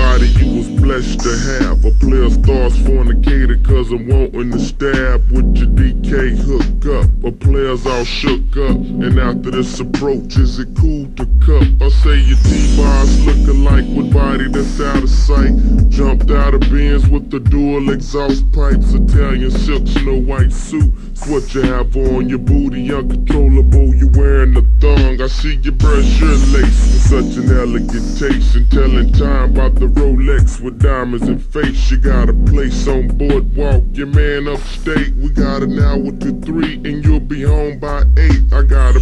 body to have. A player starts fornicating cause I'm wanting to stab with your DK hook up. A player's all shook up, and after this approach, is it cool to cup? I say your T-bars look alike with body that's out of sight. Jumped out of bins with the dual exhaust pipes, Italian silk, snow white suit. What you have on your booty, uncontrollable. You wearing a thong. I see you brush your lace with such an elegant taste, and telling time about the Rolex with diamonds and face. You got a place on boardwalk, your man upstate. We got an hour to three, and you'll be home by eight. I got a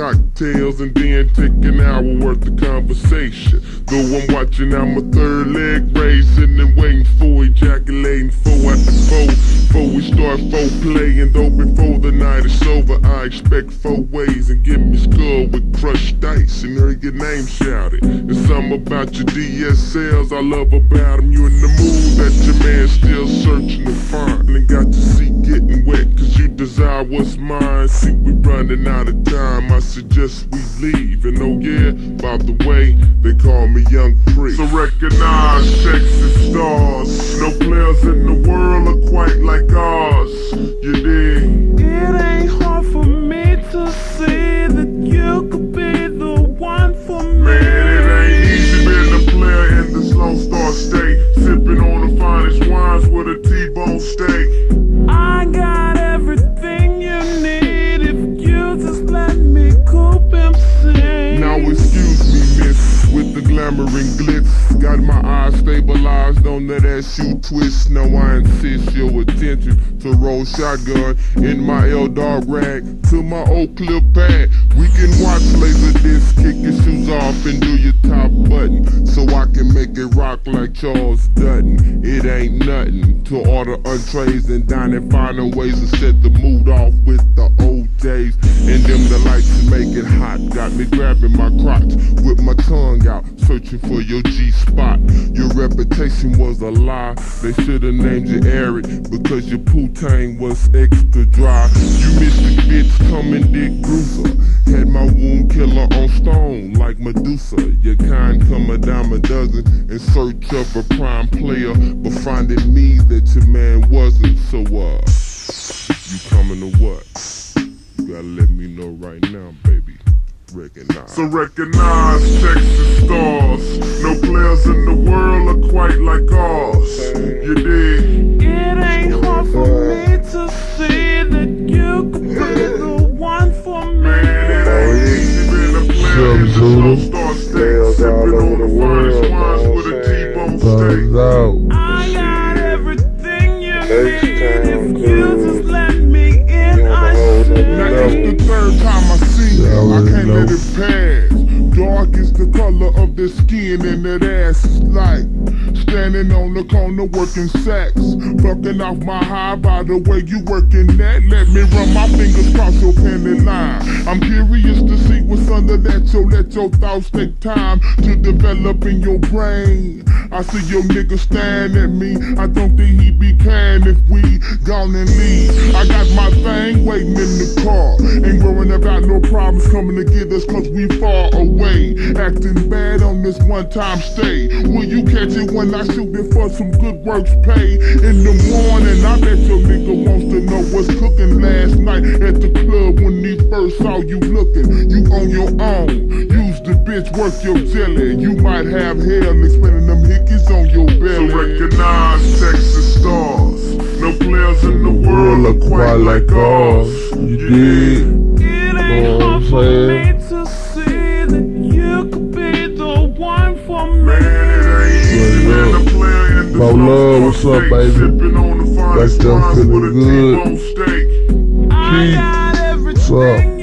cocktails, and then take an hour worth of conversation. Though I'm watching out my third leg raising and waiting for ejaculating four after four. Before we start foreplay, and though before the night is over, I expect four ways and give me skull with crushed ice and hear your name shouted. There's something about your DSLs I love about them. You in the mood that your man still searching to find and got to wet cause desire what's mine. See, we running out of time. I suggest we leave. And oh yeah, by the way, they call me Young Priest. So recognize Texas stars. No players in the world are quite like ours. Glitz. Got my eyes stabilized on that ass you twist. Now I insist your attention to roll shotgun in my L dog rag to my old clip pad. We can watch laser disc, kick your shoes off and do your top button. So I can make it rock like Charles Dutton. It ain't nothing to order entrees and dine and finding ways to set the mood off with the grabbing my crotch with my tongue out, searching for your G spot. Your reputation was a lie. They should've named you Eric because your poutine was extra dry. You missed the bitch coming Dick Bruiser. Had my wound killer on stone like Medusa. Your kind come a dime a dozen in search of a prime player, but finding me that your man wasn't. So uh, you coming to what? You gotta let me know right now, baby. Recognize. So recognize Texas stars. No players in the world are quite like ours. You dig? It ain't hard for me to see that you could be the one for Man, it ain't oh, me. easy being a player in this Star State. Sipping on the finest wines with a T-bone steak. out. I got everything you need if you just let me in. I Now swear. it's the third time Can't let it pass. Dark is the color of the skin and that ass is light. Standing on the corner working sex Fucking off my high by the way you working that. Let me run my fingers across your penny line. I'm curious to see what's under that, so let your thoughts take time to develop in your brain. I see your nigga staring at me. I don't think he be caring if we gone and leave. I got my thing waiting in the car. Ain't worrying about no problems coming to get us cause we far away. Acting bad on this one time stay. Will you catch it when I shoot it for some good works pay? In the morning, I bet your nigga wants to know what's cooking last night at the club when he first saw you looking. You on your own. Use the bitch, work your jelly. You might have hell explaining them hickeys on your belly. So recognize Texas stars. No players in the world are quite like ours. You dig? Player in this Mo Lone Love, what's up, State. baby? Sipping on the finest Like them with feeling a good. Steak. Keith, what's up? everything